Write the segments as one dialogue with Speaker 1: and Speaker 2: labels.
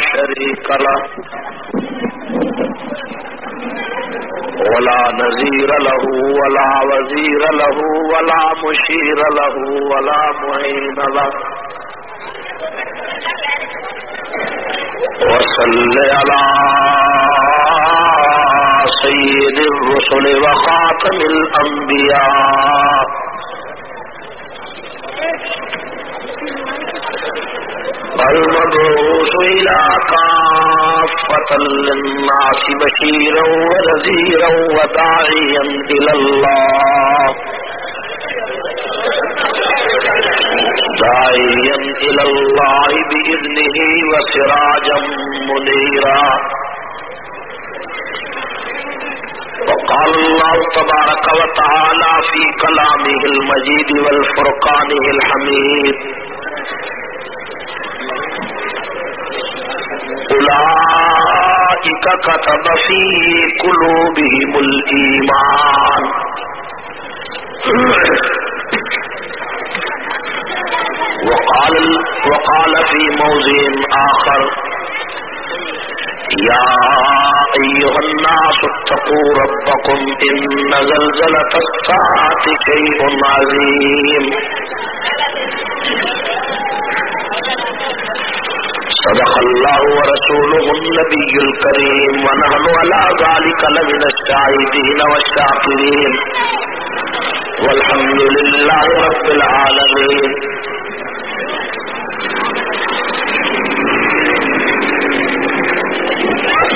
Speaker 1: شريك له ولا نذير له ولا وزير له ولا مشير له ولا معين له. وصل على سيد الرسل وخاتم الأنبياء. المبعوث إلى كافة للناس بشيرا ونذيرا وداعيا إلى الله. داعيا إلى الله بإذنه وسراجا منيرا. وقال الله تبارك وتعالى في كلامه المجيد والفرقانه الحميد. أولئك كتب في قلوبهم الإيمان. وقال, وقال في موضع آخر يا أيها الناس اتقوا ربكم إن زلزلة الساعة شيء عظيم. صدق الله ورسوله النبي الكريم، ونحن على ذلك لمن الشاهدين والشاكرين. والحمد لله رب العالمين.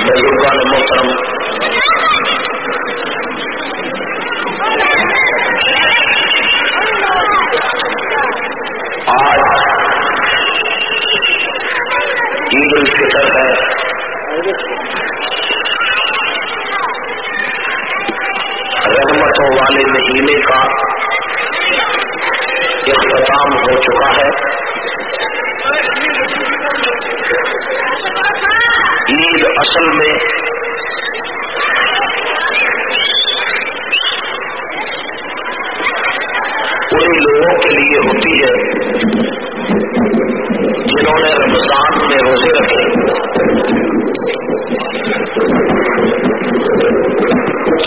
Speaker 1: بزرگان محترم عید ہے۔ رحمتوں والے مہینے کا اختتام ہو چکا ہے۔ عید اصل میں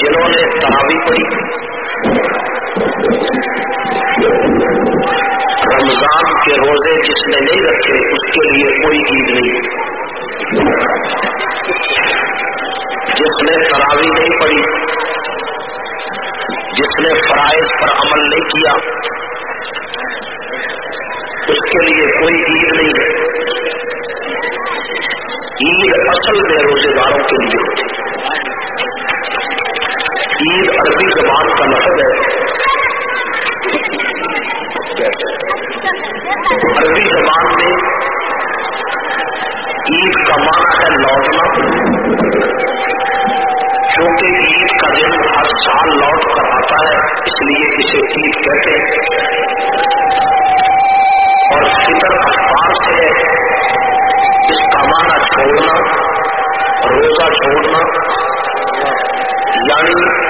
Speaker 1: جنہوں نے تراوی پڑھی۔ رمضان کے روزے جس نے نہیں رکھے، اس کے لیے کوئی عید نہیں۔ جس نے تراوی نہیں پڑھی، جس نے فرائض پر عمل نہیں کیا، اس کے لیے کوئی عید نہیں۔ ہے عید اصل میں روزے داروں کے لیے ہوتی عید عربی زبان کا لفظ ہے۔ عربی زبان میں عید کا معنی ہے لوٹنا۔ کیونکہ عید کا دن ہر سال لوٹ کر آتا ہے، اس لیے اسے عید کہتے ہیں۔ اور فطر افطار سے ہے، اس کا معنی چھوڑنا، روزہ چھوڑنا۔ یعنی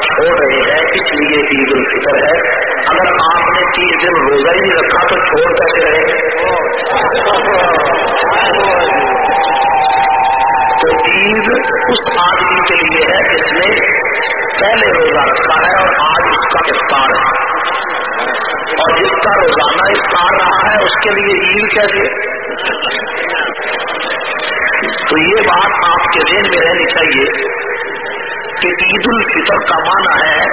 Speaker 1: چھوڑ رہے ہیں اس لیے عید الفطر ہے۔ اگر آپ نے تیس دن روزہ ہی نہیں رکھا تو چھوڑ کیسے رہے۔ تو عید اس آدمی کے لیے ہے جس نے پہلے روزہ رکھا ہے اور آج اس کا افطار ہے۔ اور جس کا روزانہ افطار رہا ہے، اس کے لیے عید کیسے؟ تو یہ بات آپ کے ذہن میں رہنی چاہیے۔ کہ عید الفطر کا معنی ہے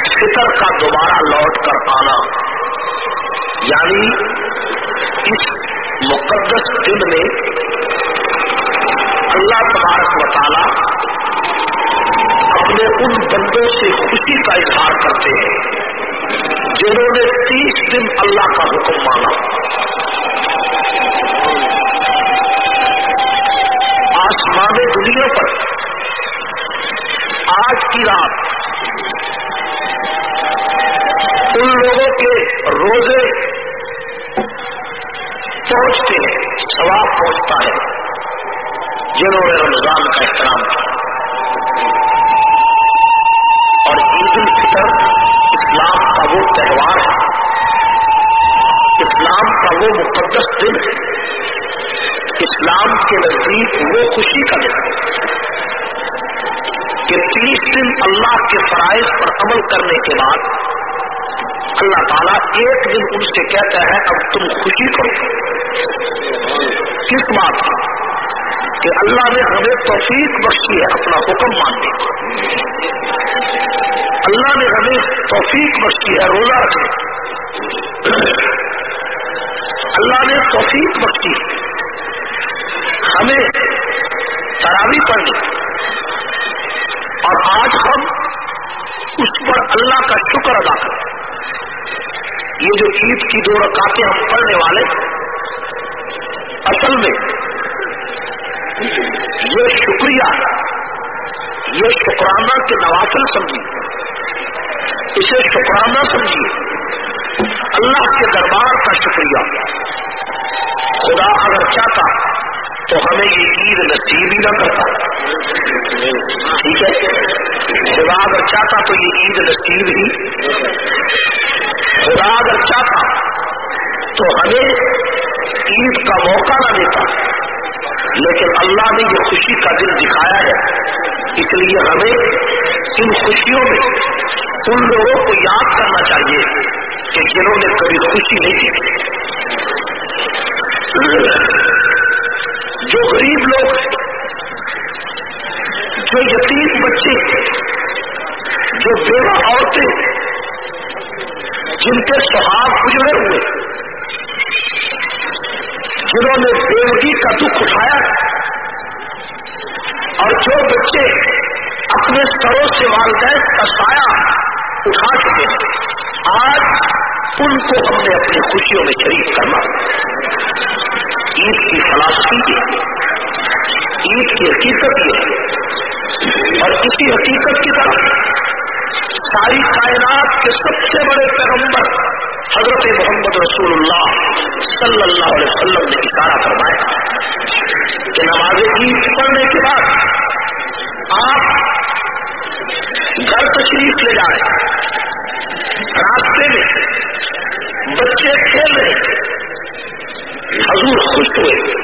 Speaker 1: فطر کا دوبارہ لوٹ کر آنا۔ یعنی اس مقدس دن میں اللہ تبارک و تعالی اپنے ان بندوں سے خوشی کا اظہار کرتے ہیں، جنہوں نے تیس دن اللہ کا حکم مانا۔ آسمان دنیا پر آج کی رات ان لوگوں کے روزے پہنچتے ہیں، ثواب پہنچتا ہے، جنہوں نے رمضان کا احترام کیا۔ اور عید الفطر، اسلام کا وہ تہوار ہے۔ اسلام کا وہ مقدس دن ہے۔ اسلام کے نزدیک وہ خوشی کا دن ہے۔ کہ تیس دن اللہ کے فرائض پر عمل کرنے کے بعد اللہ تعالیٰ ایک دن ان سے کہتا ہے، اب تم خوشی کرو۔ کس بات کی؟ کہ اللہ نے ہمیں توفیق بخشی ہے، اپنا حکم ماننے اللہ نے ہمیں توفیق بخشی ہے، روزہ رکھنے اللہ نے توفیق بخشی ہمیں تراوی پڑھنی اور آج ہم اس پر اللہ کا شکر ادا کریں۔ یہ جو عید کی دو رکعتیں ہم پڑھنے والے اصل میں یہ شکریہ، یہ شکرانہ کے نوافل سمجھیے۔ اسے شکرانہ سمجھیے۔ اللہ کے دربار کا شکریہ۔ خدا اگر چاہتا تو ہمیں یہ عید نصیب ہی نہ کرتا۔ ٹھیک ہے؟ خدا اگر چاہتا تو یہ عید نصیب ہی۔ خدا اگر چاہتا تو ہمیں عید کا موقع نہ دیتا۔ لیکن اللہ نے یہ خوشی کا دل دکھایا ہے۔ اس لیے ہمیں ان خوشیوں میں ان لوگوں کو یاد کرنا چاہیے کہ جنہوں نے کبھی خوشی نہیں دی جو غریب لوگ جو یتیم بچے جو بیوہ عورتیں جن کے سہاگ گزرے ہوئے جنہوں نے بیوگی کا دکھ اٹھایا اور جو بچے اپنے سروں سے والدین کا سایہ اٹھا چکے ہیں، آج ان کو ہم نے اپنی خوشیوں میں شریک کرنا عید کی فلاسفی عید کی حقیقت یہ ہے۔ اور اسی حقیقت کی طرف ساری کائنات کے سب سے بڑے پیغمبر حضرت محمد رسول اللہ صلی اللہ علیہ وسلم نے اشارہ فرمایا۔ کہ نماز عید پڑھنے کے بعد آپ گھر تشریف لے جائیں راستے میں بچے کھیل رہے حضور خوش ہوئے۔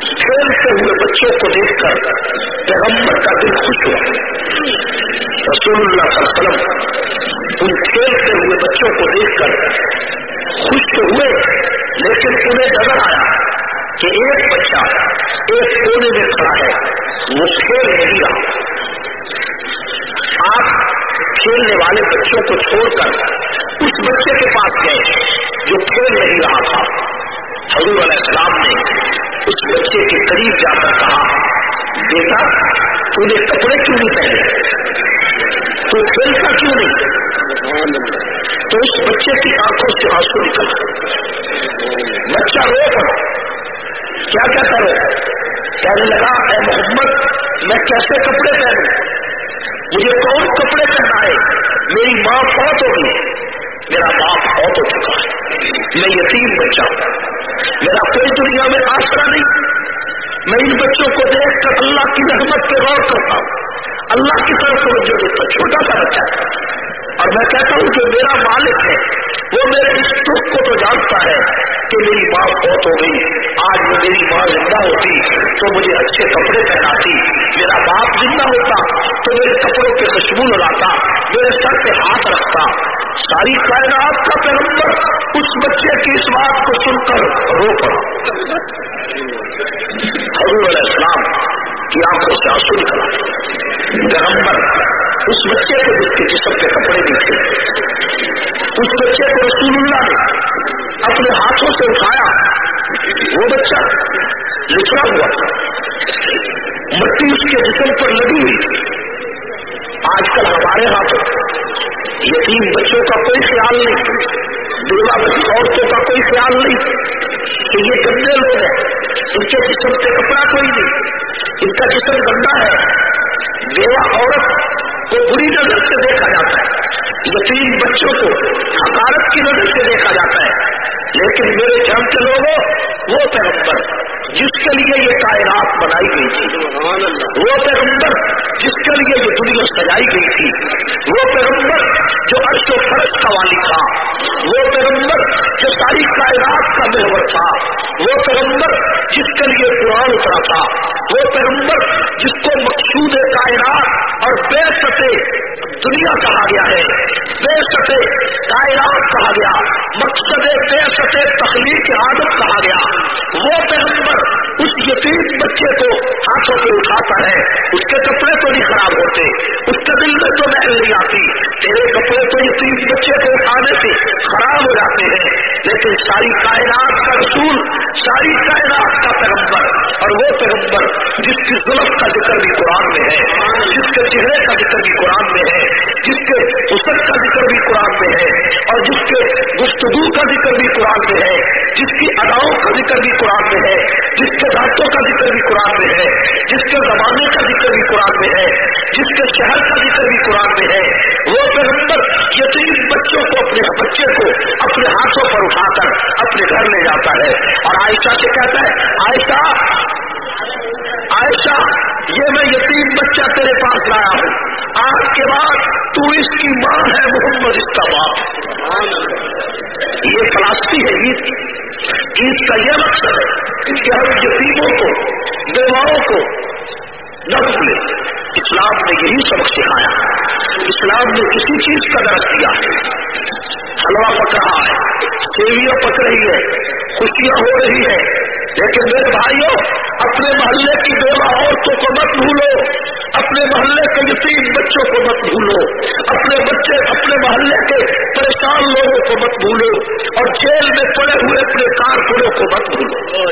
Speaker 1: کھیلتے ہوئے بچوں کو دیکھ کر پیغمبر کا دل خوش ہوا۔ رسول اللہ صلی اللہ علیہ وسلم ان کھیلتے ہوئے بچوں کو دیکھ کر خوش تو ہوئے، لیکن انہیں نظر آیا کہ ایک بچہ ایک کونے میں کھڑا ہے، وہ کھیل نہیں رہا۔ آپ کھیلنے والے بچوں کو چھوڑ کر اس بچے کے پاس گئے جو کھیل نہیں رہا تھا۔ حضور علیہ السلام نے اس بچے کے قریب جا کر کہا، بیٹا تھی کپڑے کیوں نہیں پہنے؟ تو کھیلتا کیوں نہیں؟ تو اس بچے کی آنکھوں سے آنسو نکل۔ بچہ رو پڑا۔ کیا کیا کرو کہنے لگا، اے محمد، میں کیسے کپڑے پہنوں؟ مجھے کون کپڑے پہنا ہے میری ماں بہت ہوگی میرا باپ بہت ہو چکا ہے۔ میں یتیم بچہ میرا کوئی دنیا میں آسرا نہیں۔ میں ان بچوں کو دیکھ کر اللہ کی رحمت پہ غور کرتا ہوں۔ اللہ کی طرف توجہ دیتا چھوٹا سا بچہ۔ اور میں کہتا ہوں کہ میرا مالک ہے، وہ میرے اس دکھ کو تو جانتا ہے کہ میری ماں بہت ہو گئی۔ آج میں میری ماں زندہ ہوتی تو مجھے اچھے کپڑے پہناتی۔ میرا باپ زندہ ہوتا تو میرے کپڑوں کے خوشبو لگاتا، میرے سر پہ ہاتھ رکھتا۔ ساری کائنات کا پیغمبر اس بچے کی اس بات کو سن کر رو پڑا۔ حضور علیہ السلام کی آنکھوں سے آنسو نکلا۔ پیغمبر اس بچے کو جس ہوئی۔ آج کل ہمارے ہاتھوں یتیم بچوں کا کوئی خیال نہیں بیوہ بچی عورتوں کا کوئی خیال نہیں کہ یہ گندے لوگ ہیں۔ ان کے جسم سے کپڑا کوئی نہیں، ان کا جسم گندا ہے۔ بیوہ عورت کو بری نظر سے دیکھا جاتا ہے۔ یتیم بچوں کو حکارت کی نظر سے دیکھا جاتا ہے۔ لیکن میرے جان کے لوگوں، وہ پیغمبر۔ جس کے لیے یہ کائنات بنائی گئی تھی، وہ پیغمبر جس کے لیے یہ دنیا سجائی گئی تھی، وہ پیغمبر جو عرش و فرش کا والی تھا، وہ پیغمبر جو ساری کائنات کا محور تھا، وہ پیغمبر جس کے لیے قرآن اترا تھا، وہ پیغمبر جس کو مقصود کائنات اور بے دنیا کہا گیا ہے۔ بے سطح کائرات کہا گیا۔ مقصد بے سطح تخلیق عادت کہا گیا۔ وہ پیغمبر اس یتیم بچے کو ہاتھوں پہ اٹھاتا ہے۔ اس کے کپڑے تو نہیں خراب ہوتے۔ اس کے دل میں تو محل نہیں آتی۔ تیرے کپڑے تو یتیم بچے کو اٹھانے سے خراب ہو جاتے ہیں۔ لیکن ساری کائنات کا رسول، ساری کائنات کا پیغمبر اور وہ پیغمبر جس کی ظلم کا ذکر بھی قرآن میں ہے، جس کے چہرے کا ذکر بھی قرآن میں ہے، جس کے حسن کا ذکر بھی قرآن میں ہے، اور جس کے گفتگو کا ذکر بھی قرآن میں ہے، جس کی اداؤں کا ذکر بھی قرآن میں ہے، جس کے راتوں کا ذکر بھی قرآن میں ہے، جس کے زمانے کا ذکر بھی قرآن میں ہے، جس کے شہر کا ذکر بھی قرآن میں ہے، وہ پھر یتیم بچوں کو، اپنے بچے کو اپنے ہاتھوں پر اٹھا کر اپنے گھر لے جاتا ہے۔ اور عائشہ سے کہتا ہے، عائشہ عائشہ، یہ میں یتیم بچہ تیرے پاس لایا ہوں۔ آج کے بعد تو اس کی ماں ہے محمد، اس کا باپ۔ یہ فلاسفی ہے عید عید کا یہ مقصد ہے کہ ہم یتیموں کو، بیواؤں کو نہ بھولے اسلام نے یہی سبق سکھایا اسلام نے کسی چیز کا درد دیا حلوا پک رہا ہے، سیویاں پک رہی ہے خوشیاں ہو رہی ہے لیکن میرے بھائیوں، اپنے محلے کی بیوہ عورتوں کو مت بھولو۔ اپنے محلے کے یتیم بچوں کو مت بھولو۔ اپنے بچے، اپنے محلے کے پریشان لوگوں کو مت بھولو۔ اور جیل میں پڑے ہوئے اپنے کارکنوں کو مت بھولو۔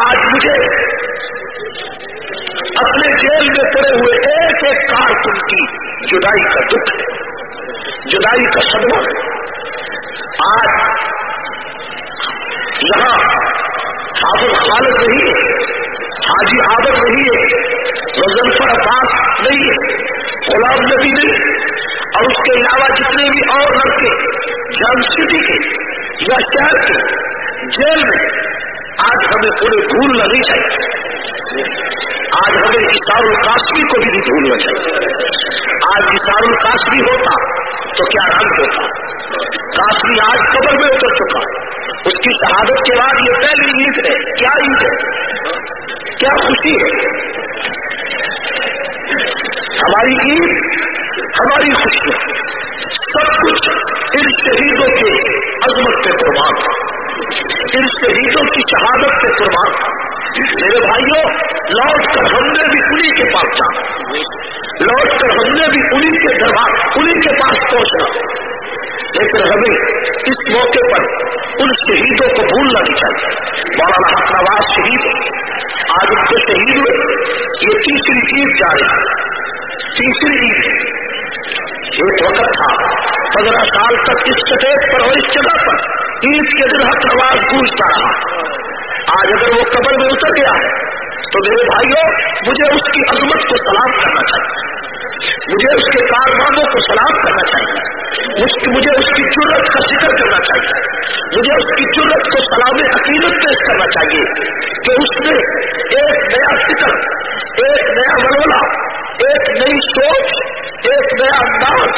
Speaker 1: آج مجھے جیل میں پڑے ہوئے ایک ایک کارکن کی جدائی کا دکھ ہے، جدائی کا صدمہ ہے۔ آج یہاں حافظ خالد نہیں ہے، حاجی عادت نہیں ہے وزنفر عباس نہیں ہے، غلام نبی نہیں اور اس کے علاوہ جتنے بھی اور لڑکے جان سٹی کے یا شہر کے جیل میں، آج ہمیں پورے بھولنا نہیں چاہیے۔ آج ہمیں اشار القاسمی کو بھی نہیں بھولنا چاہیے۔ آج اشار القاسمی ہوتا تو کیا رنگ ہوتا؟ کاسمی آج قبر میں اتر چکا۔ اس کی شہادت کے بعد یہ پہلی عید ہے۔ کیا عید ہے؟ کیا خوشی ہے؟ ہماری عید، ہماری خوشی۔ سب کچھ ان شہیدوں کے عظمت پہ قربان ان شہیدوں کی شہادت سے قربان میرے بھائیوں لوٹ کر ہم نے بھی انہیں کے پاس جانا لوٹ کر ہم نے بھی انہیں کے دربار انہیں کے پاس پہنچنا۔ لیکن ہمیں اس موقع پر ان شہیدوں کو بھولنا نہیں چاہیے مولانا حق نواز شہید۔ آج ان کے شہید ہوئے۔ یہ تیسری عید جا رہی ہے۔ تیسری عید۔ ایک وقت تھا، پندرہ سال تک اس سٹیج پر اور اس جگہ پر۔ عید کے دن حق نواز گونجتا رہا۔ آج اگر وہ قبر میں اتر گیا ہے، تو میرے بھائیوں، مجھے اس کی عظمت کو سلام کرنا چاہیے۔ مجھے اس کے کارناموں کو سلام کرنا چاہیے۔ مجھے اس کی ضرورت کا ذکر کرنا چاہیے۔ مجھے اس کی ضرورت کو سلام عقیدت پیش کرنا چاہیے کہ اس نے ایک نیا فکر، ایک نیا ملولا ایک نئی سوچ، ایک نیا انداز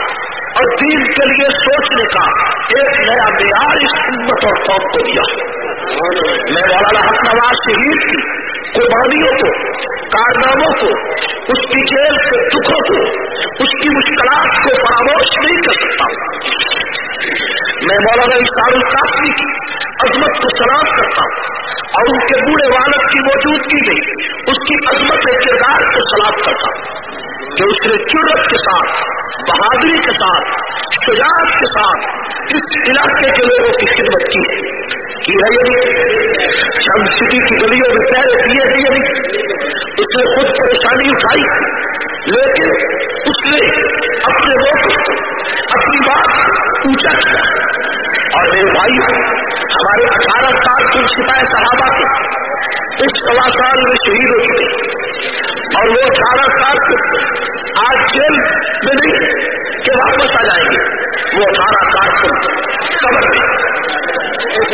Speaker 1: اور دین کے لیے سوچنے کا ایک نیا معیار اس امت اور قوم کو دیا۔ میں مولانا حق نواز شہید کی، قربانیوں کو، کارناموں کو، اس کی جیل کے دکھوں کو، اس کی مشکلات کو فراموش نہیں کر سکتا۔ میں مولانا اشار القاسمی کی عظمت کو سلام کرتا ہوں اور ان کے بوڑھے والد کی موجودگی میں اس کی عظمت کردار کو سلام کرتا ہوں کہ اس نے چرت کے ساتھ، بہادری کے ساتھ، شجاعت کے ساتھ اس علاقے کے لوگوں کی خدمت کی کی ہے یعنی ہم سٹی کی گلیوں میں پہلے دیے دیے نہیں اس نے خود پریشانی اٹھائی۔ لیکن اس نے اپنے لوگ اپنی بات اونچا کیا اور میرے بھائی، ہمارے اٹھارہ سال کے سپاہی صحابہ کے اس سوا سال میں شہید ہو چکے۔ اور وہ اٹھارہ سال آج جیل میں نہیں، کہ واپس آ جائیں گے۔ وہ اٹھارہ سال قبر میں۔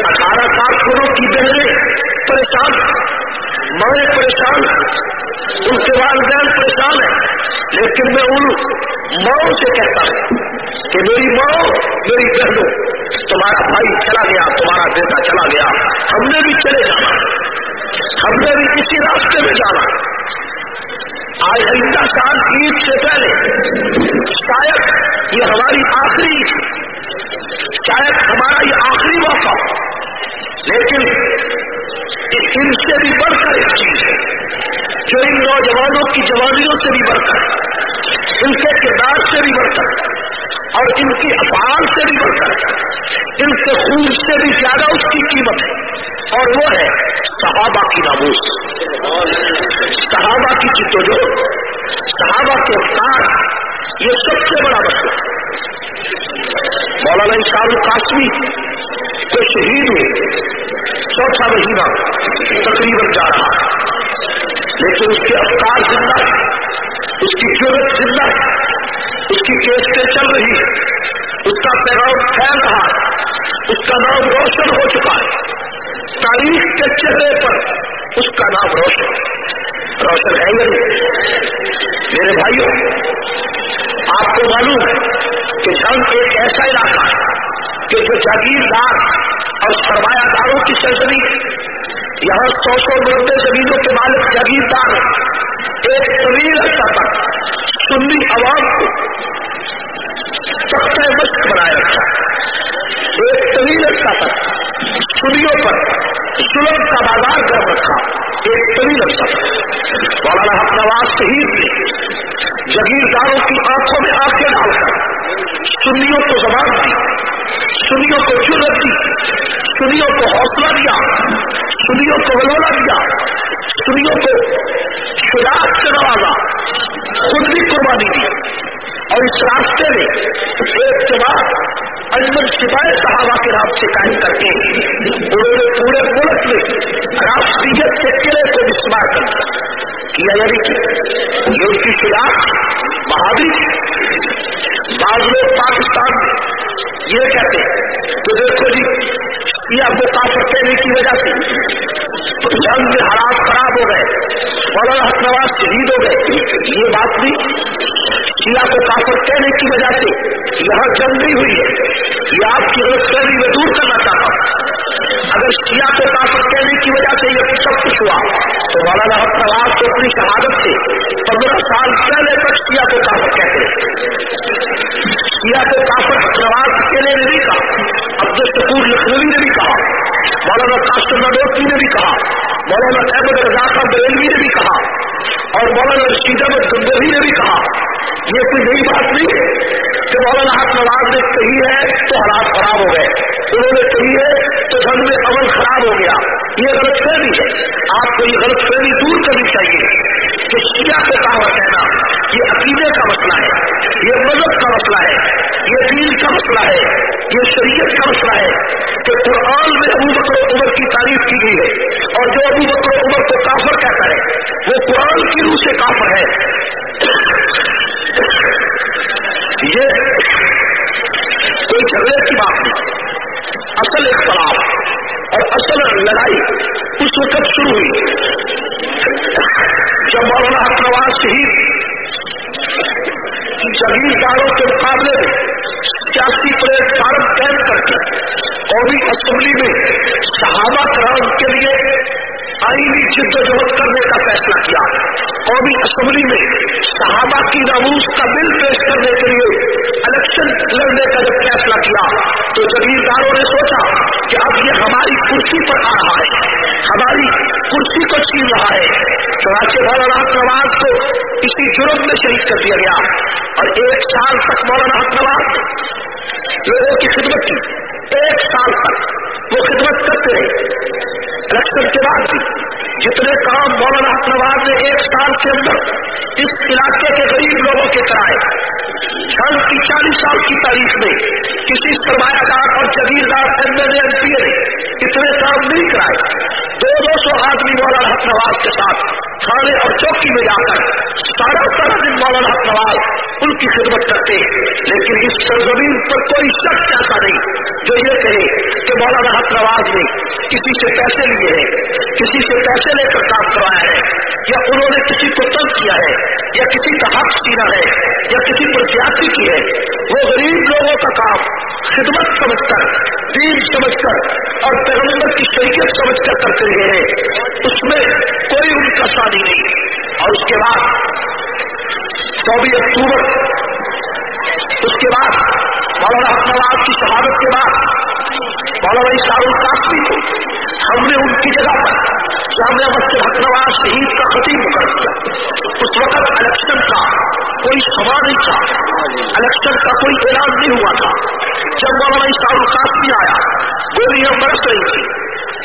Speaker 1: اٹھارہ کارکنوں کی بہنیں پریشان۔ مائیں پریشان ان کے والدین پریشان ہیں، لیکن میں ان ماؤں سے کہتا ہوں کہ میری ماؤں، میری بہنوں، تمہارا بھائی چلا گیا، تمہارا بیٹا چلا گیا، ہم نے بھی چلے جانا، ہم نے بھی کسی راستے میں جانا۔ آج آئندہ سال عید سے پہلے، شاید یہ ہماری آخری عید، شاید ہمارا یہ آخری موقع لیکن ان سے بھی بڑھ کر ایک چیز ہے، جو ان نوجوانوں کی جوانیوں سے بھی بڑھ کر، ان کے کردار سے بھی بڑھ کر، اور ان کی افعال سے بھی بڑھ کر، ان کے خون سے بھی زیادہ اس کی قیمت ہے۔ اور وہ ہے صحابہ کی ناموس۔ صحابہ کی جدوجہد صحابہ کے افطار یہ سب سے بڑا مسئلہ۔ مولانا انصار القاسمی کو شہید ہوئے چوتھا مہینہ تقریباً جا رہا لیکن اس کے افطار زندہ ہے اس کی ضرورت زندہ ہے، اس کی کیسٹیں چل رہی ہے۔ اس کا پیغام پھیل رہا ہے، اس کا نام روشن ہو چکا ہے۔ تاریخ کے چہرے پر اس کا نام روشن روشن ہے میرے بھائیوں، آپ کو معلوم ہے کہ جنگ ایک ایسا علاقہ ہے کہ جو جاگیردار اور سرمایہ داروں کی سرزمی یہاں سو سو نوے زمینوں کے مالک جاگیردار ایک طویل عرصہ تک سنی عوام کو سخت مشق بنائے رکھا ایک طویل عرصہ تک سنیوں پر ظلم کا بازار کر رکھا۔ ایک طویل عرصہ مولانا حق نواز شہید نے جگیرداروں کی آنکھوں میں آنکھیں ڈال کر سنیوں کو زبان دی، سنیوں کو جرت دی، سنیوں کو حوصلہ دیا، سنیوں کو ولولا دیا، سنیوں کو شراک سے نوازا، خود بھی قربانی دی۔ اور اس راستے میں ایک جواب اجمل سپاہی صحابہ کے نام سے قائم کر کے انہوں نے پورے ملک میں راشٹریت کے قلعے کو استعمال کر کیا یعنی کہ یہ کی خلاف بہادری بعض لوگ پاکستان میں یہ کہتے ہیں تو دیکھو جی یہ آپ کو کافر کہنے کی وجہ سے جنگ میں حالات خراب ہو گئے، مولانا حق نواز شہید ہو گئے۔ یہ بات بھی شیعہ کو کافر کہنے کی وجہ سے یہاں جنگ نہیں ہوئی ہے۔ یہ آپ کی غلط فہمی میں دور کرنا چاہتا ہوں۔ اگر شیعہ کو طاقت کہنے کی وجہ سے یہ سب کچھ ہوا، تو مولانا حق کو اپنی شہادت سے پندرہ سال پہلے تک شیعہ کو طاقت کہتے شیعہ کو طاقت نواز اکیلے نے بھی کہا عبد الشکور لکھنوی نے بھی کہا۔ مولانا قاسم نڈوتی نے بھی کہا، مولانا احمد رضا بریلوی نے بھی کہا، اور مولانا رشید احمد گندوی نے بھی کہا۔ یہ کوئی نئی بات نہیں ہے کہ مولانا حق نواز نے کہی ہے تو حالات خراب ہو گئے۔ انہوں نے کہی ہے تو جنگ میں عمل خراب ہو گیا۔ یہ غلط فہمی ہے۔ آپ کو یہ غلط فہمی دور کرنی چاہیے کہ شیعہ کو کہاں کہنا، یہ عقیدے کا مسئلہ ہے، یہ مذہب کا مسئلہ ہے، یہ دین کا مسئلہ ہے، یہ شریعت کا مسئلہ ہے۔ قرآن میں ابو بکر عمر کی تعریف کی گئی ہے۔ اور جو ابو بکر عمر کو کافر کہتا ہے، وہ قرآن کی روح سے کافر ہے۔ یہ کوئی جھگڑے کی بات نہیں اصل اختلاف اور اصل لڑائی اس وقت شروع ہوئی جب مولانا نواز شہید جگیرداروں کے مقابلے میں سیاسی پلیٹ فارم قائم کر کے قومی اسمبلی میں صحابہ کرام کے لیے آئینی جد و جہد کرنے کا فیصلہ کیا قومی اسمبلی میں صحابہ کی ناموس کا بل پیش کرنے کے لیے الیکشن لڑنے کا جب فیصلہ کیا تو جگیرداروں نے سوچا کہ اب یہ ہماری کرسی پر آ رہا ہے۔ ہماری کرسی کو چھین رہا ہے۔ چنانچہ مولانا نواز کو اسی جرم میں شہید کر دیا گیا۔ اور ایک سال تک مولانا نواز لوگوں کی خدمت کی۔ ایک سال تک وہ خدمت کرتے رہے۔ الیکشن کے بعد بھی جتنے کام مولانا نواز نے ایک سال کے اندر اس علاقے کے غریب لوگوں کے کرائے جنگ کی چالیس سال کی تاریخ میں کسی سرمایہ دار اور جگیردار M L A, M P A اتنے کام نہیں کرائے۔ دو دو سو آدمی مولانا نواز کے ساتھ تھانے اور چوکی میں جا کر سارا سارا دن مولانا نواز ان کی خدمت کرتے لیکن اس سرزمین پر کوئی شخص ایسا نہیں جو یہ کہے کہ مولانا حق نواز نے کسی سے پیسے لیے ہیں، کسی سے پیسے لے کر کام کروایا ہے، یا انہوں نے کسی کو تنگ کیا ہے، یا کسی کا حق سینا ہے، یا کسی پر زیادتی کی ہے، وہ غریب لوگوں کا کام خدمت سمجھ کر، دین سمجھ کر اور پیغمبر کی شریعت سمجھ کر کرتے رہے ہیں۔ اس میں کوئی ان کا شادی نہیں۔ اور اس کے بعد چوبیس اکتوبر، اس کے بعد مولانا نواز کی شہادت کے بعد مولانا شاہ القاسمی کو ہم نے ان کی جگہ پر جامعہ مسجد حقنواز شہید کا خطیب کر دیا اس وقت الیکشن کا کوئی سوا نہیں تھا الیکشن کا کوئی اعلان نہیں ہوا تھا جب مولانا شاہ القاسمی آیا گولیاں برس رہی تھی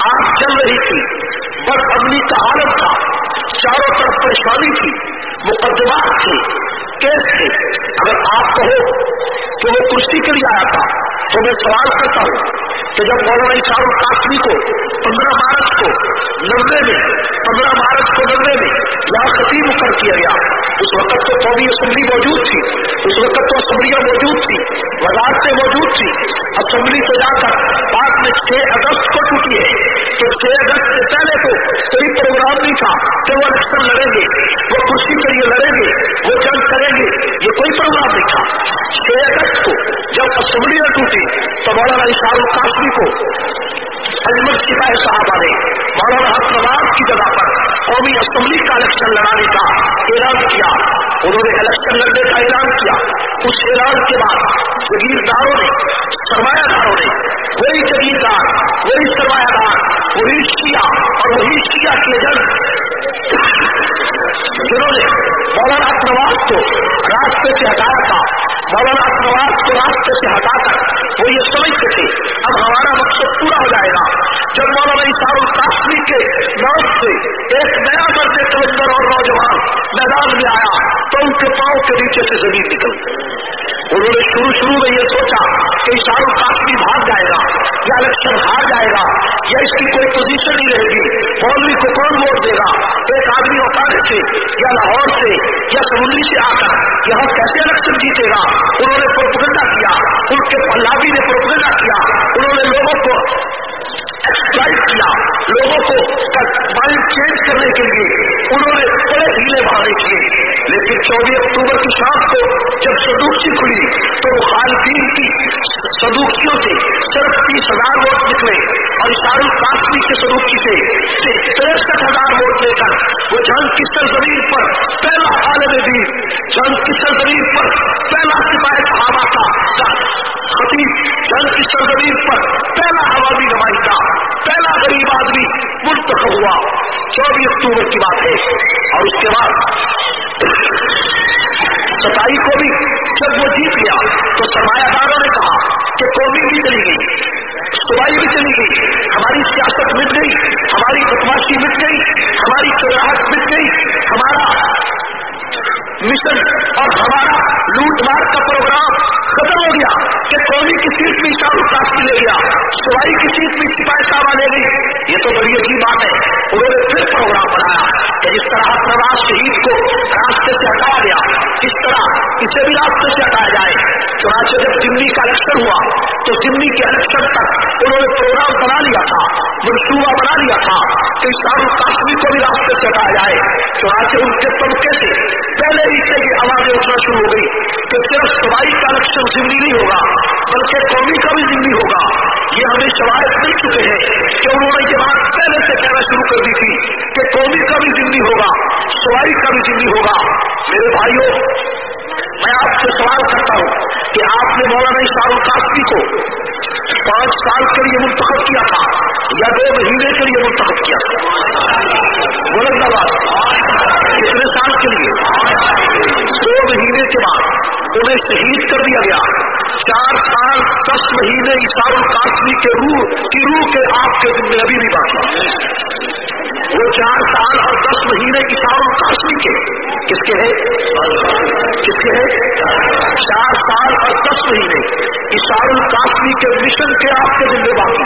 Speaker 1: آگ چل رہی تھی بس امنی کا حالت تھا چاروں طرف پریشانی تھی مقدمات تھے کیس اگر آپ کہو کہ وہ کرسی کے لیے آیا تھا. تو میں سوال کرتا ہوں کہ جب مولانا اشار القاسمی کو پندرہ مارچ کو نبے میں، پندرہ مارچ کو نبے میں یہاں خطیب مقرر کیا گیا، اس وقت تو قومی اسمبلی موجود تھی، اس وقت تو اسمبلیاں موجود تھی وزارتیں موجود تھی اسمبلی سے جا کر بعد میں چھ اگست کو ٹوٹی ہے، تو چھ اگست سے پہلے تو کوئی پروگرام نہیں تھا کہ وہ الیکشن لڑیں گے۔ تو مولانا اشار القاسمی کو اجمل سپاہی صاحبہ نے مولانا حق کی جگہ پر قومی اسمبلی کا الیکشن لڑانے کا اعلان کیا۔ انہوں نے الیکشن لڑنے کا اعلان کیا۔ اس اعلان کے بعد جگیرداروں نے، سرمایہ داروں نے، وہی جگیردار، وہی سرمایہ دار، وہی شیعہ اور وہی شیعہ کے ایجنٹ جنہوں نے مولانا نواز کو راستے سے ہٹایا تھا۔ مولانا نواز کو راستے سے ہٹا کر وہ یہ سمجھتے تھے۔ اب ہمارا مقصد پورا ہو جائے گا۔ جب مولانا اشار القاسمی کے نام سے ایک نیا مرد کلندر اور نوجوان میدان میں آیا، تو ان کے پاؤں کے نیچے سے زمین نکل۔ انہوں نے شروع شروع میں یہ سوچا کہ اشار رخ بھاگ جائے گا۔ یا الیکشن ہار جائے گا یا اس کی کوئی پوزیشن نہیں رہے گی مولوی کو کون ووٹ دے گا ایک آدمی اوقات سے یا لاہور سے یا سمندری سے آ کر یہاں کیسے الیکشن جیتے گا انہوں نے پروپگنڈا کیا ان کے پلابی نے پروپگنڈا کیا انہوں نے لوگوں کو ایکسپلائٹ کیا لوگوں کو مائنڈ چینج کرنے کے لیے انہوں نے بڑے ہیلے بہانے کیے لیکن چودہ اکتوبر کی شام کو جب سدوکسی کھلی تو مخالفین کی سدوکسیوں سے اور اشار القاسمی کے سدوکی سے تریسٹھ ہزار ووٹ لے کر وہ جنگ کی سرزمین پر پہلا عالم دین جنگ کی سرزمین پر پہلا سپاہی صحابہ کا خطیب جنگ کی سرزمین پر پہلا عوامی نمائندہ، پہلا غریب آدمی منتخب ہوا۔ چوبیس اکتوبر کی بات ہے۔ اور اس کے بعد ستائی کو بھی جب وہ جیت گیا تو سرمایہ داروں نے کہا کہ قومی بھی چلی گئی۔ سوائی بھی چلی گئی۔ ہماری سیاست مٹ گئی، ہماری بدماشی مٹ گئی، ہماری چوراہٹ مٹ گئی، ہمارا مشن اور ہمارا لوٹ مار کا پروگرام ختم ہو گیا۔ کہ قومی کی سیٹ میں شاہ کافی لے گیا، سوائی کی سیٹ میں سپاہی صاحبہ لے گئی یہ تو بڑی عجیب بات ہے۔ انہوں نے پھر پروگرام بنایا کہ جس طرح پرواز شہید کو راستے سے ہٹایا گیا، اس طرح اسے بھی راستے سے ہٹایا جائے چنانچہ جب دلی ہوا تو دلی کے الیکشن تک انہوں نے پروگرام بنا لیا تھا، منصوبہ بنا لیا تھا کہ شاہ کاشمی کو بھی راستے سے ہٹایا جائے۔ چنانچہ ان کے طبقے سے پہلے ہی کی آوازیں اٹھنا شروع ہو گئی کہ صرف سوائی کا الیکشن زندگی نہیں ہوگا، بلکہ قومی کا بھی زندگی ہوگا۔ یہ ہمیں شوائد مل چکے ہیں کہ انہوں نے یہ بات پہلے سے کہنا شروع کر دی تھی کہ قومی کا بھی زندگی ہوگا، سوائی کا بھی زندگی ہوگا۔ میرے بھائیوں میں آپ سے سوال کرتا ہوں کہ آپ نے مولانا اشار القاسمی کو پانچ سال کے لیے منتخب کیا تھا یا دو مہینے کے لیے منتخب کیا تھا؟ بولند آباد کتنے سال کے لیے؟ دو مہینے کے بعد انہیں شہید کر دیا گیا۔ چار سال، دس مہینے اشار القاسمی کے روح، کی روح کے آپ کے ذمہ ابھی بھی باقی وہ چار سال اور دس مہینے اشار القاسمی کے کس کے ہیں؟ کس کے ہیں؟ چار سال اور دس مہینے اشار القاسمی کے مشن کے آپ کے ذمہ باقی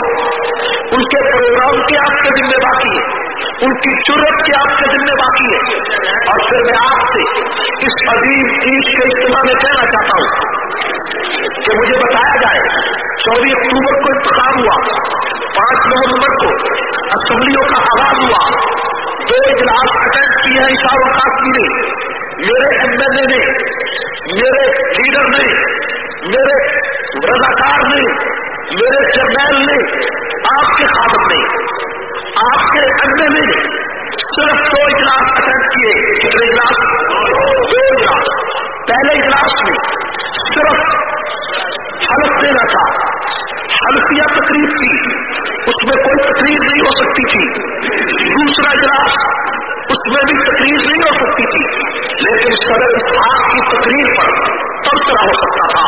Speaker 1: ان کے پروگرام کے آپ کے ذمہ باقی ہے۔ ان کی ضرورت کے آپ کے ذمہ باقی ہے۔ اور پھر میں آپ سے اس عظیم چیز کے استعمال میں کہنا چاہتا ہوں کہ مجھے بتایا جائے چودہ اکتوبر کو انتخاب ہوا، پانچ نومبر کو اسمبلیوں کا آغاز ہوا اجلاس اٹینڈ کیا ہیں اشار القاسمی نے میرے ایم ایل اے نے، میرے لیڈر نے، میرے رضاکار نے، میرے چیئرمین نے، آپ کے خادم نے، آپ کے ایم ایل نے صرف دو اجلاس اٹینڈ کیے کتنے اجلاس دو اجلاس پہلے اجلاس میں صرف حلف دینا تھا حلفیہ تقریب تھی اس میں کوئی تقریر نہیں ہو سکتی تھی دوسرا اجلاس اس میں بھی تقریر نہیں ہو سکتی تھی لیکن صدر اسحاق کی تقریر پر تبصرہ ہو سکتا تھا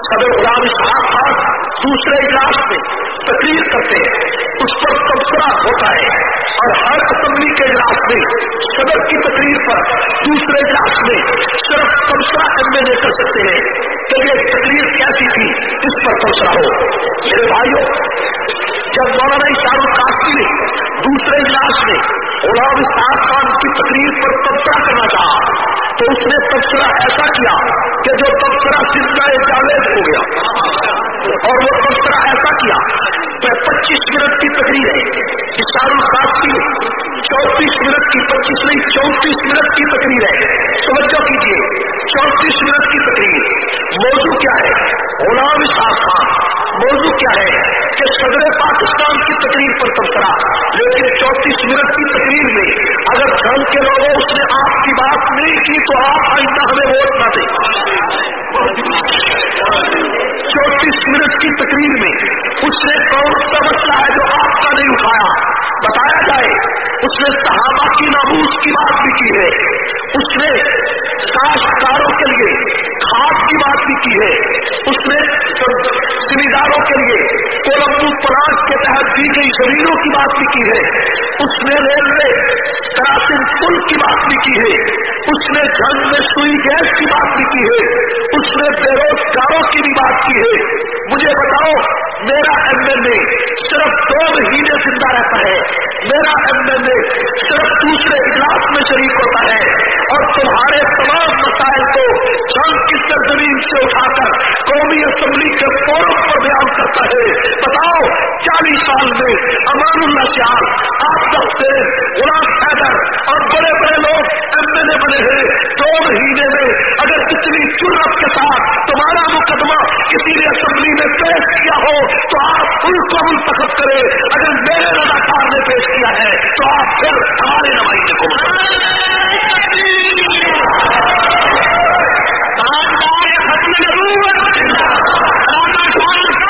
Speaker 1: صدر غلام اسحاق تھا، دوسرے اجلاس میں تقریر کرتے ہیں۔ اس پر تبصرہ ہوتا ہے۔ اور ہر اسمبلی کے اجلاس میں صدر کی تقریر پر دوسرے اجلاس میں صرف تبصرہ ایم ایل اے کر سکتے ہیں۔ کہ یہ تقریر کیسی تھی؟ اس پر تبصرہ ہو۔ میرے بھائیوں، جب مولانا شاہ کاشی نے دوسرے اجلاس میں غلام اسحاق خان کی تقریر پر تبصرہ کرنا چاہا، تو اس نے تبصرہ ایسا کیا تبصرہ سلسلہ جاوید ہو گیا۔ اور وہ تبصرہ ایسا کیا کہ پچیس منٹ کی تقریر ہے۔ اشار الخاص کی چونتیس منٹ کی پچیس نہیں، چونتیس منٹ کی تقریر ہے۔ توجہ کیجیے چونتیس منٹ کی تقریر۔ موضوع کیا ہے؟ غلام صاحب خان، موضوع کیا ہے کہ صدر پاکستان کی تقریر پر تبصرہ۔ لیکن چونتیس منٹ کی تقریر میں اگر جنگ کے لوگوں اس نے آپ کی بات نہیں کی تو آپ آئندہ ہمیں ووٹ نہ دیں چونتیس منٹ کی تقریر میں اس نے کون سا مسئلہ ہے جو آپ کا نہیں اٹھایا بتایا جائے اس نے صحابہ کی نبوس کی بات بھی کی ہے۔ اس نے کاشتکاروں کے لیے کھاد کی ہے۔ اس نے زمینداروں کے لیے کولمبو پلانٹ کے تحت دی گئی زمینوں کی بات بھی کی ہے۔ اس نے ریلوے کراسن پل کی بات بھی کی ہے۔ اس نے جنگ میں سوئی گیس کی بات بھی کی ہے۔ اس نے بے روزگاروں کی بھی بات کی ہے۔ مجھے بتاؤ، میرا ایم ایل اے صرف دو مہینے زندہ رہتا ہے۔ میرا ایم ایل اے صرف دوسرے اجلاس میں شریک ہوتا ہے۔ اور تمہارے تمام مسائل کی سرزمین سے اٹھا کر قومی اسمبلی کے فورم پر بیان کرتا ہے۔ بتاؤ، چالیس سال میں امان اللہ شاہ آپ سب غلام حیدر اور بڑے بڑے لوگ ایم ایل اے بنے ہیں۔ دو مہینے میں اگر اتنی ضرورت کے ساتھ تمہارا مقدمہ کسی نے اسمبلی میں پیش کیا ہو، تو آپ ان کو منتخب کرے اگر میرے لگاتار نے پیش کیا ہے، تو آپ پھر ہمارے نمائندے کو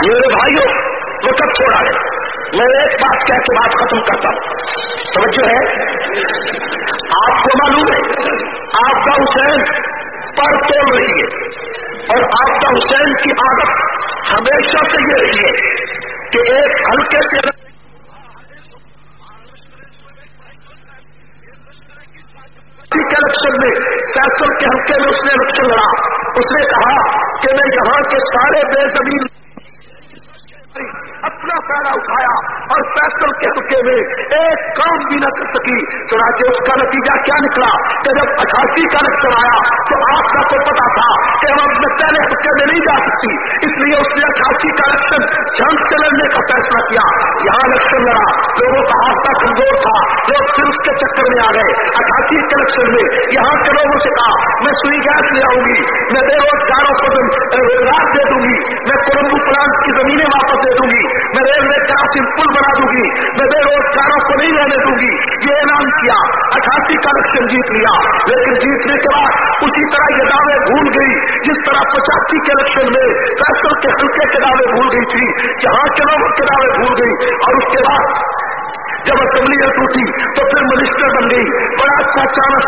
Speaker 1: میرے بھائیوں وہ کب چھوڑا ہے میں ایک بات کہہ کے بات ختم کرتا ہوں توجہ ہے آپ کو معلوم ہے آپ کا حسین پر توڑ رہی ہے اور آپ کا حسین کی عادت ہمیشہ سے یہ رہی ہے کہ ایک ہلکے سے الیکشن میں فیصل کے ہلکے میں اس نے الیکشن لڑا اس نے کہا کہ میں یہاں کے سارے بے زمین اپنا پیڑا اٹھایا اور پیسل کے حقے میں ایک کام بھی نہ کر سکی اس کا نتیجہ کیا نکلا کہ جب اٹھاسی کا الیکشن آیا تو آپ کا تو پتا تھا کہ ہم اپنے پہلے حقے میں نہیں جا سکتی۔ اس لیے اس نے اٹھاسی کا الیکشن جنگ سے لڑنے کا فیصلہ کیا۔ یہاں الیکشن لڑا لوگوں کا آستہ کمزور تھا، لوگ پھر اس کے چکر میں آ گئے۔ اٹھاسی کے الیکشن میں یہاں کے لوگوں سے کہا، میں سوئی گیس لے آؤں گی، میں بے روزگاروں کو روزگار دے دوں گی، میں کولمبو پلانٹ کی زمینیں واپس دے دوں گی، میں ریلوے کراسنگ پل بنا دوں گی، میں بے روزگاروں کو نہیں رہنے دوں گی۔ اعلان کیا، اٹھاسی کا الیکشن جیت لیا، لیکن جیتنے کے بعد اسی طرح یہ دعوے بھول گئی، جس طرح پچاسی کے الیکشن میں فیصل کے ہلکے کے دعوے بھول گئی تھی، جہاں کے لوگ کے دعوے بھول گئی، اور اس کے بعد جب اسمبلی ٹوٹی تو پھر منسٹر بن گئی، بڑا اچھا چانس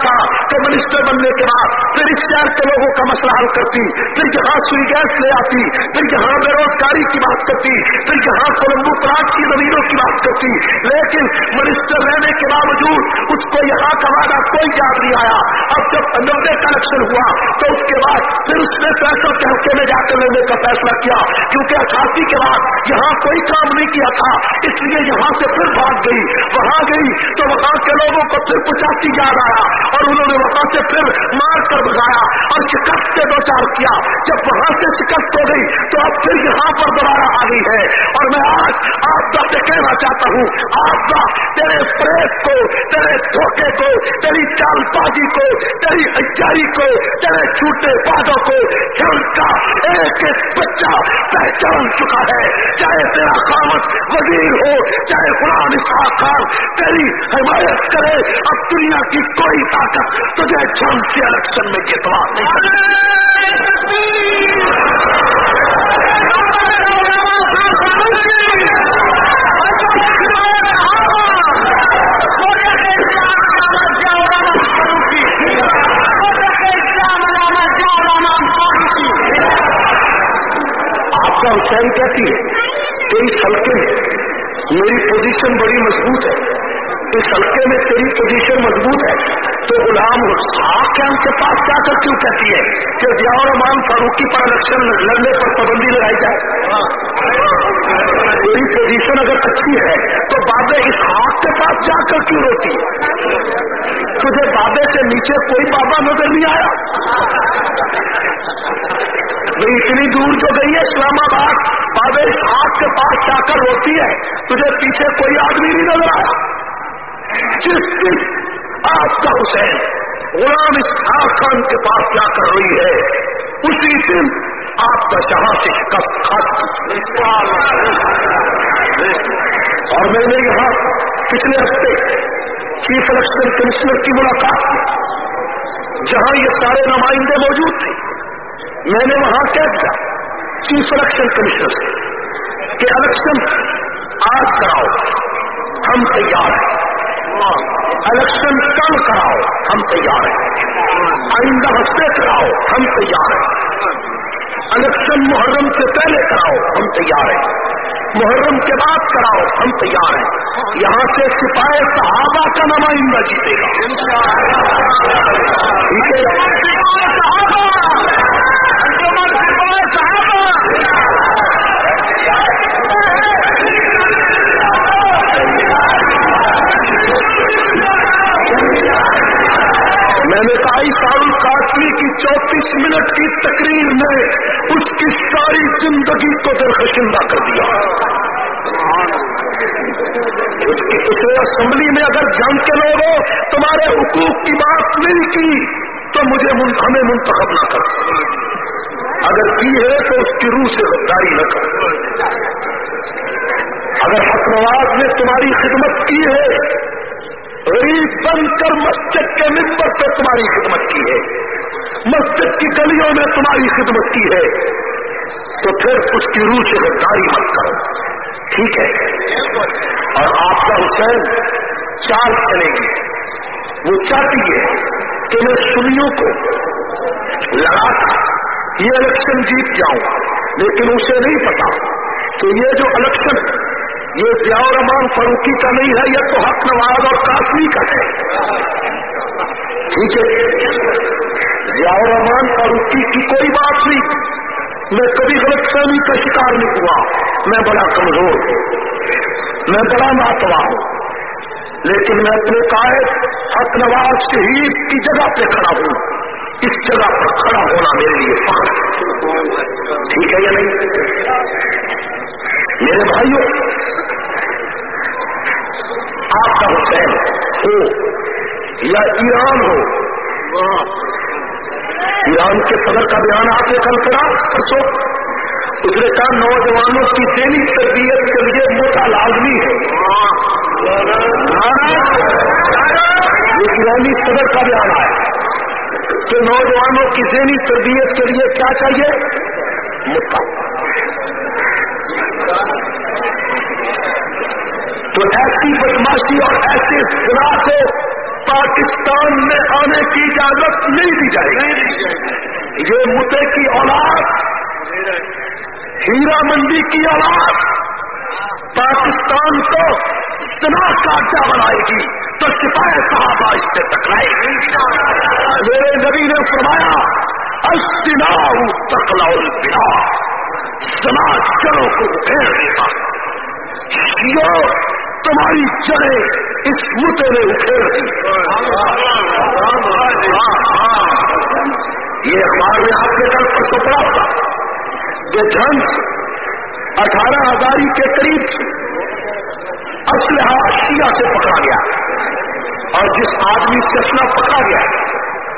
Speaker 1: منسٹر بننے کے بعد پھر اس شہر کے لوگوں کا مسئلہ حل کرتی، پھر جہاں سوئی گیس لے آتی، پھر جہاں بے روزگاری کی بات کرتی، پھر جہاں کولمبو پلاٹ کی زمینوں کی بات کرتی، لیکن منسٹر رہنے کے باوجود اس کو یہاں کا وعدہ کوئی یاد نہیں آیا۔ اب جب نبے کا الیکشن ہوا تو اس کے بعد پھر اس نے فیصل کے حصے میں جا کر لینے کا فیصلہ کیا۔ کیونکہ اٹھاسی کے بعد یہاں کوئی کام نہیں کیا تھا، اس لیے یہاں سے پھر بھاگ گئی۔ وہاں گئی تو وہاں کے لوگوں کو پھر پچاسی یاد آیا اور انہوں نے وہاں سے پھر مار کر بگایا اور شکست سے دو چار کیا۔ جب وہاں سے شکست ہو گئی تو اب پھر یہاں پر دوبارہ آ گئی ہے۔ اور میں آج آپ سے کہنا چاہتا ہوں، آپ کا تیرے پریت کو، تیرے دھوکے کو تیری چال بازی کو تیری اچاری کو تیرے چھوٹے بادوں کو جن کا ایک ایک بچہ پہچان چکا ہے چاہے تیرا قامت وزیر ہو چاہے قرآن خان تیری حمایت کرے اب دنیا کی کوئی طاقت تجھے جن سے الیکشن میں جتوا نہیں اس ہلکے میں تیری پوزیشن مضبوط ہے، تو غلام آپ کے ہم کے پاس جا کر کیوں کہتی ہے کہ ضیاء الرحمان فاروقی پر الیکشن لڑنے پر پابندی لگائی جائے؟ تیری پوزیشن اگر اچھی ہے، تو بابے اس ہاتھ کے پاس جا کر کیوں روتی؟ تجھے بابے سے نیچے کوئی بابا نظر نہیں آیا؟ اتنی دور جو گئی ہے اسلام آباد، بابے اس ہاتھ کے پاس جا کر ہوتی ہے، تجھے پیچھے کوئی آدمی نہیں نظر آیا؟ جس دن آپ کا حسین غلام اسحاق خان کے پاس جا کر رہی ہے، اسی دن آپ کا جہاں سے شکست اور میں نے یہاں پچھلے ہفتے چیف الیکشن کمشنر کی ملاقات کی۔ جہاں یہ سارے نمائندے موجود تھے، میں نے وہاں کہہ دیا چیف الیکشن کمشنر سے کہ الیکشن آج کراؤ، ہم تیار ہیں۔ الیکشن کل کراؤ، ہم تیار ہیں۔ آئندہ ہفتے کراؤ، ہم تیار ہیں۔ الیکشن محرم سے پہلے کراؤ، ہم تیار ہیں۔ محرم کے بعد کراؤ، ہم تیار ہیں۔ یہاں سے سپاہی صحابہ کا نمائندہ جیتے گا۔ ٹھیک ہے میں کاشمی کی چوتیس منٹ کی تقریر میں اس کی ساری زندگی کو درخشندہ کر دیا۔ اس کی اسے اسمبلی میں اگر جان کے لوگوں تمہارے حقوق کی بات نہیں کی، تو مجھے ہمیں منتخب نہ کر اگر کی ہے تو اس کی روح سے غداری نہ کر اگر حق نواز نے تمہاری خدمت کی ہے غریب بن کر مسجد کے ممبر پہ تمہاری خدمت کی ہے۔ مسجد کی گلیوں میں تمہاری خدمت کی ہے۔ تو پھر اس کی روح سے غداری مت کرو۔ ٹھیک ہے۔ اور آپ کا حسین چال چلے گی۔ وہ چاہتی ہے کہ میں سنیوں کو لڑا کر یہ الیکشن جیت جاؤں، لیکن اسے نہیں پتا۔ کہ یہ جو الیکشن یہ ضیاء الرحمان فروخی کا نہیں ہے، یہ تو حق نواز اور کاشمی کا ہے۔ ٹھیک ہے۔ ضیاء الرحمان فاروقی کی کوئی بات نہیں۔ میں کبھی غلط فہمی کا شکار نہیں ہوا۔ میں بڑا کمزور ہوں۔ میں بڑا ناتوا ہوں۔ لیکن میں اپنے قائد، حق نواز شہید کی جگہ پہ کھڑا ہوں۔ اس جگہ پر کھڑا ہونا میرے لیے فخر ٹھیک ہے یا نہیں؟ میرے بھائیوں، آپ کا حسین ہو یا ایران ہو، ایران کے صدر کا بیان آپ نے کل کرا، پرسوں۔ اس نے کہا نوجوانوں کی ذہنی تربیت کے لیے موٹا لازمی ہے۔ یہ ایرانی صدر کا بیان ہے کہ نوجوانوں کی ذہنی تربیت کے لیے کیا چاہیے؟ موٹا۔ تو ایسی بدماشی اور ایسے سرا کو پاکستان میں آنے کی اجازت نہیں دی جائے گی۔ یہ مدعے کی اولاد، ہیرا منڈی کی اولاد پاکستان کو سنا کا کیا بنائے گی؟ تو سپاہی صحابہ اس سے ٹکرائے گی۔ میرے نبی نے فرمایا اسنا تکلا بنا سماج، چلو کو پھیر دیتا شیو تمہاری چڑے اس متے نے اٹھے۔ دی یہ اخبار میں آپ کے گھر پر تو پڑا تھا۔ یہ جنگ اٹھارہ ہزاری کے قریب اسلحہ اشیا سے پکڑا گیا۔ اور جس آدمی سے اسلحہ پکڑا گیا،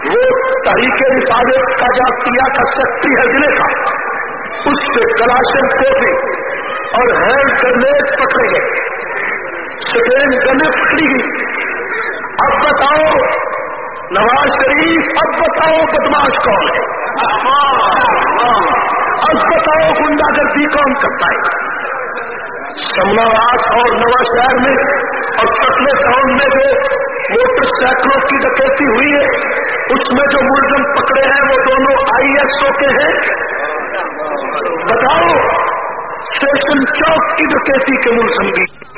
Speaker 1: وہ تحریک رسالے کا جاتیہ کا شکتی ہے ضلع کا۔ اس سے کلاشن کوفی اور ہینڈ گرنیٹ پکڑے گئے سیکنڈ گرنیٹ پکڑی گئی۔ اب بتاؤ، نواز شریف اب بتاؤ بدماش کون ہے۔ اب بتاؤ گنڈا گردی کون کرتا ہے۔ سمناواس اور نواز شہر میں اور پٹنے ٹاؤن میں جو موٹر سائیکلوں کی ڈکیتی ہوئی ہے، اس میں جو ملزم پکڑے ہیں، وہ دونوں آئی ایس او کے ہیں۔ بتاؤ اسٹیشن چوک کی ڈکیتی کے ملزم بھی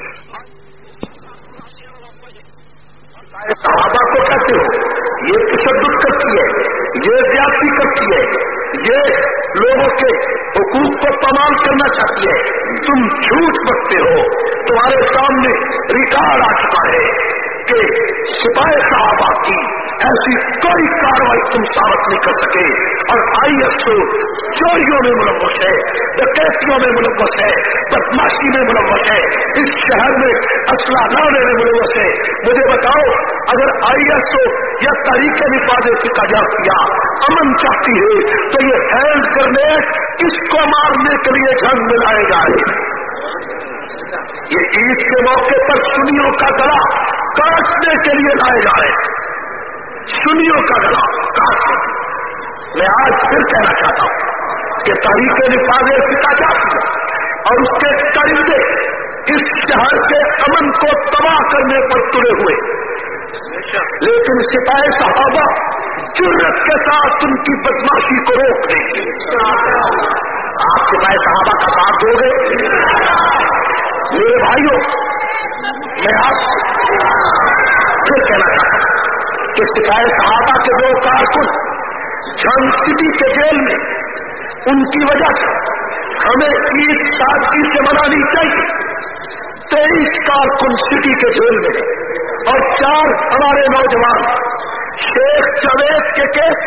Speaker 1: صحابہ کو کہتے ہو، یہ تشدد کرتی ہے، یہ زیادتی کرتی ہے، یہ لوگوں کے حقوق کو تمام کرنا چاہتی ہے۔ تم جھوٹ بکتے ہو۔ تمہارے سامنے ریکارڈ آ چکا ہے کہ سپاہی صحابہ کی ایسی کوئی کاروائی تم ثابت نہیں کر سکے۔ اور آئی ایس او چوریوں میں ملوث ہے ڈکیتوں میں ملوث ہے، بدماشی میں ملوث ہے، اس شہر میں اسلحہ لانے میں ملوث ہے۔ مجھے بتاؤ، اگر آئی ایس او یا تاریخ حفاظت کا جا کیا امن چاہتی ہے، تو یہ ہینڈ کرنے کس کو مارنے کے لیے جنگ میں لائے جائے۔ یہ عید کے موقع پر سنیوں کا گلا کاٹنے کے لیے لائے جا رہے ہیں سنیوں کا گلا کاٹنے میں آج پھر کہنا چاہتا ہوں کہ تاریخ نفاذ پتا جا چکا اور اس کے کرندے اس شہر کے امن کو تباہ کرنے پر تلے ہوئے۔ لیکن سپاہی صحابہ جرت کے ساتھ ان کی بدماشی کو روک دیں گے آپ سپاہی صحابہ کا ساتھ دو گے؟ میرے بھائیوں، میں آپ پھر کہنا چاہتا ہوں کہ سکھائے صحابہ کے دو کارکن جھنگ سٹی کے جیل میں، ان کی وجہ سے ہمیں عید سادگی سے منانی چاہیے تیئیس کارکن سٹی کے جیل میں اور چار ہمارے نوجوان شیخ جوید کے کیس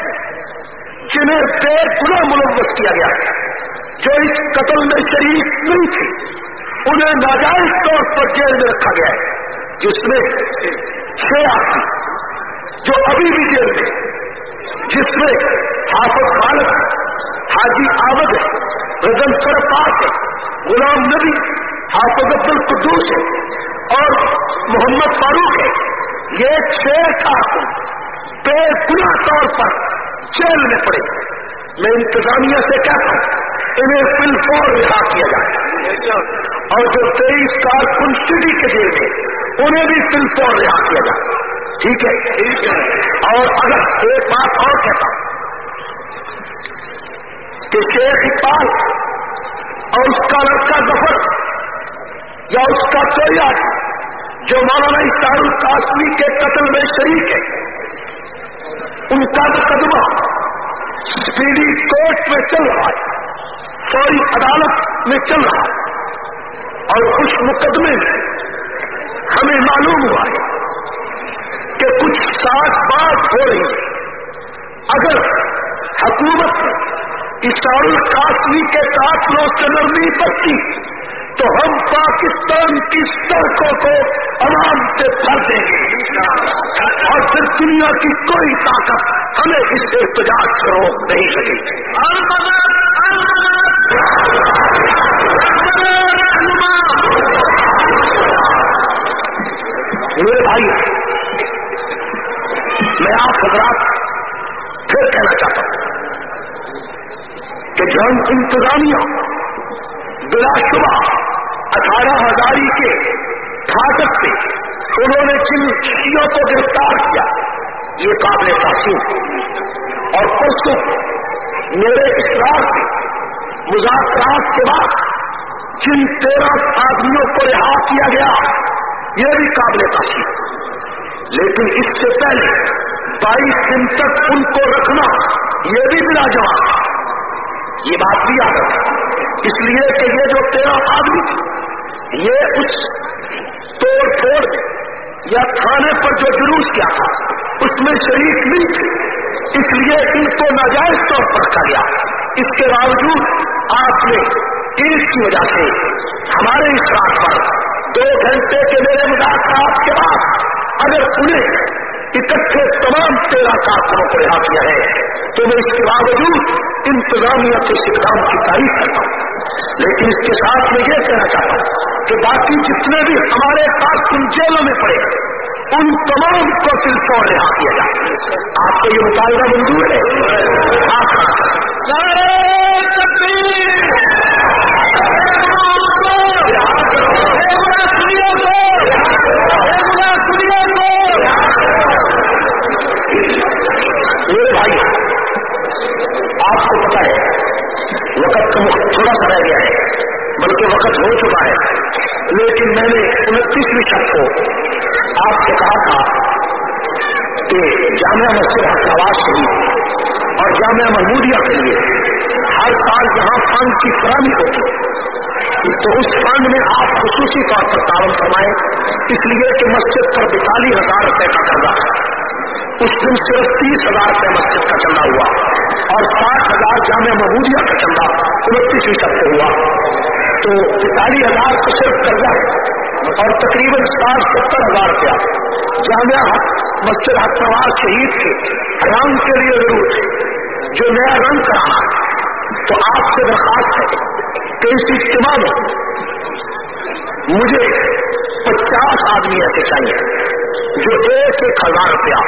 Speaker 1: جنہیں بے گنا ملوث کیا گیا جو اس قتل میں شریک نہیں تھی انہیں ناجائز طور پر جیل میں رکھا گیا ہے، جس میں چھ آدمی جو ابھی بھی جیل میں جس میں حافظ خالد، حاجی آمد ہے رزن سر پاس ہے، غلام نبی، حافظ عبد القدوس ہے اور محمد فاروق ہے۔ یہ چھ کارکن بے گنا طور پر جیل میں پڑے۔ میں انتظامیہ سے کہتا ہوں، انہیں فل فور رہا کیا جائے۔ اور جو تیئیس کارکن سٹی کے جیل میں، انہیں بھی فل فور رہا کیا جائے۔ ٹھیک ہے؟ ٹھیک ہے اور اگر ایک بات اور کہتا ہوں کہ شیخ اقبال اور اس کا لڑکا ظفر یا اس کا کوئی آدمی جو مولانا اشار القاسمی کے قتل میں شریک ہے، ان کا مقدمہ اسپیڈی کورٹ میں چل رہا ہے، فوری عدالت میں چل رہا ہے، اور اس مقدمے میں ہمیں معلوم ہوا ہے کہ کچھ سات بات ہو رہی ہے اگر حکومت اشار القاسمی کے قاتلوں سے نرمی پڑتی، تو ہم پاکستان کی سڑکوں کو عوام سے بھر دیں گے۔ اور پھر دنیا کی کوئی طاقت ہمیں اس احتجاج سے روک نہیں سکے میرے بھائی میں آپ حضرات پھر کہنا چاہتا ہوں کہ جن انتظامیہ بلا شبہ اٹھارہ ہزاری کے طاقت سے انہوں نے جن چیزوں کو گرفتار کیا، یہ قابل تحسین اور پرسوں میرے اصرار سے، مذاکرات کے بعد جن تیرہ آدمیوں کو رہا کیا گیا، یہ بھی قابل تاثیر لیکن اس سے پہلے بائیس دن تک ان کو رکھنا یہ بھی بلا جواب یہ بات بھی یاد رکھ اس لیے کہ یہ جو تیرہ آدمی تھی یہ اس توڑ پھوڑ یا کھانے پر جو جلوس کیا تھا، اس میں شریک نہیں تھی اس لیے ان کو ناجائز طور پر رکھا گیا۔ اس کے باوجود آپ نے عید کی وجہ سے ہمارے اس رات پر دو گھنٹے کے میرے مذاکرات کے بعد اگر انہیں اکٹھے تمام تیرہ کارکنوں کو رہا کیا ہے تو میں اس کے باوجود انتظامیہ کے اقدام کی تعریف کرتا ہوں۔ لیکن اس کے ساتھ میں یہ کہنا چاہتا ہوں کہ باقی جتنے بھی ہمارے ان جیلوں میں پڑے ان تمام کو صرف اور رہا کیا جائے۔ آپ کو یہ مطالبہ منظور ہے؟ آپ تھوڑا سا رہ گیا ہے، بلکہ وقت ہو چکا ہے۔ لیکن میں نے انتیسویں شخص کو آپ سے کہا تھا کہ جامعہ مسجد حکمواز شریف اور جامعہ محمودیہ کے لیے ہر سال جہاں فنڈ کی فراہمی ہوتی تو اس فنڈ میں آپ خصوصی طور پر تعاون فرمائیں۔ اس لیے کہ مسجد پر بتالیس ہزار روپے کا چل رہا ہے۔ اس دن صرف تیس ہزار روپے مسجد کا چندہ ہوا اور ساٹھ ہزار جامع کا چندہ انتیسویں تک سے ہوا۔ تو پینتالیس ہزار تو صرف قرضہ ہے اور تقریباً ساٹھ ستر ہزار روپیہ جامعہ ہاں، مسجد حکموار شہید کے رنگ کے لیے ضرور جو نیا رنگ کرانا ہے۔ تو آپ سے درخواست ہے کہ اس اجتماع میں مجھے پچاس آدمی ایسے چاہیے جو ایک ایک ہزار روپیہ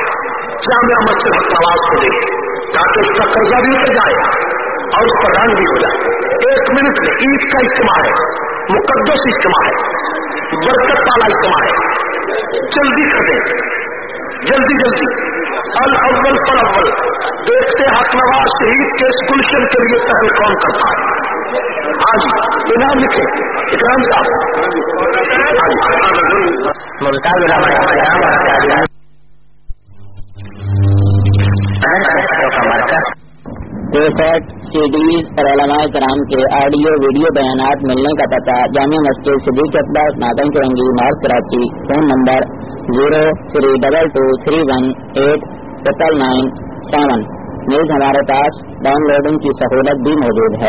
Speaker 1: جامعہ مسجد حکمواز کو دے تاکہ اس کا قرضہ بھی اتر جائے۔ اور اس رنگ بھی ہو جائے ایک منٹ میں عید کا اجتماع ہے، مقدس اجتماع ہے، برکت والا اجتماع ہے۔ جلدی کر دیں۔ جلدی جلدی۔ الاول پر اول۔ دیکھتے حق نواز شہید کے اس گلشن کے لیے پہل کون کرتا ہے۔ ہاں جی انعام لکھے اکرام صاحب۔ ہاں جی
Speaker 2: کیسٹ سی ڈیز اور علماء کرام کے آڈیو، ویڈیو بیانات ملنے کا پتہ Jama Masjid Siddique Iqbal northern Korangi north Karachi, phone number zero three double two three one eight triple nine seven. News ہمارے پاس ڈاؤن لوڈنگ کی سہولت بھی موجود ہے۔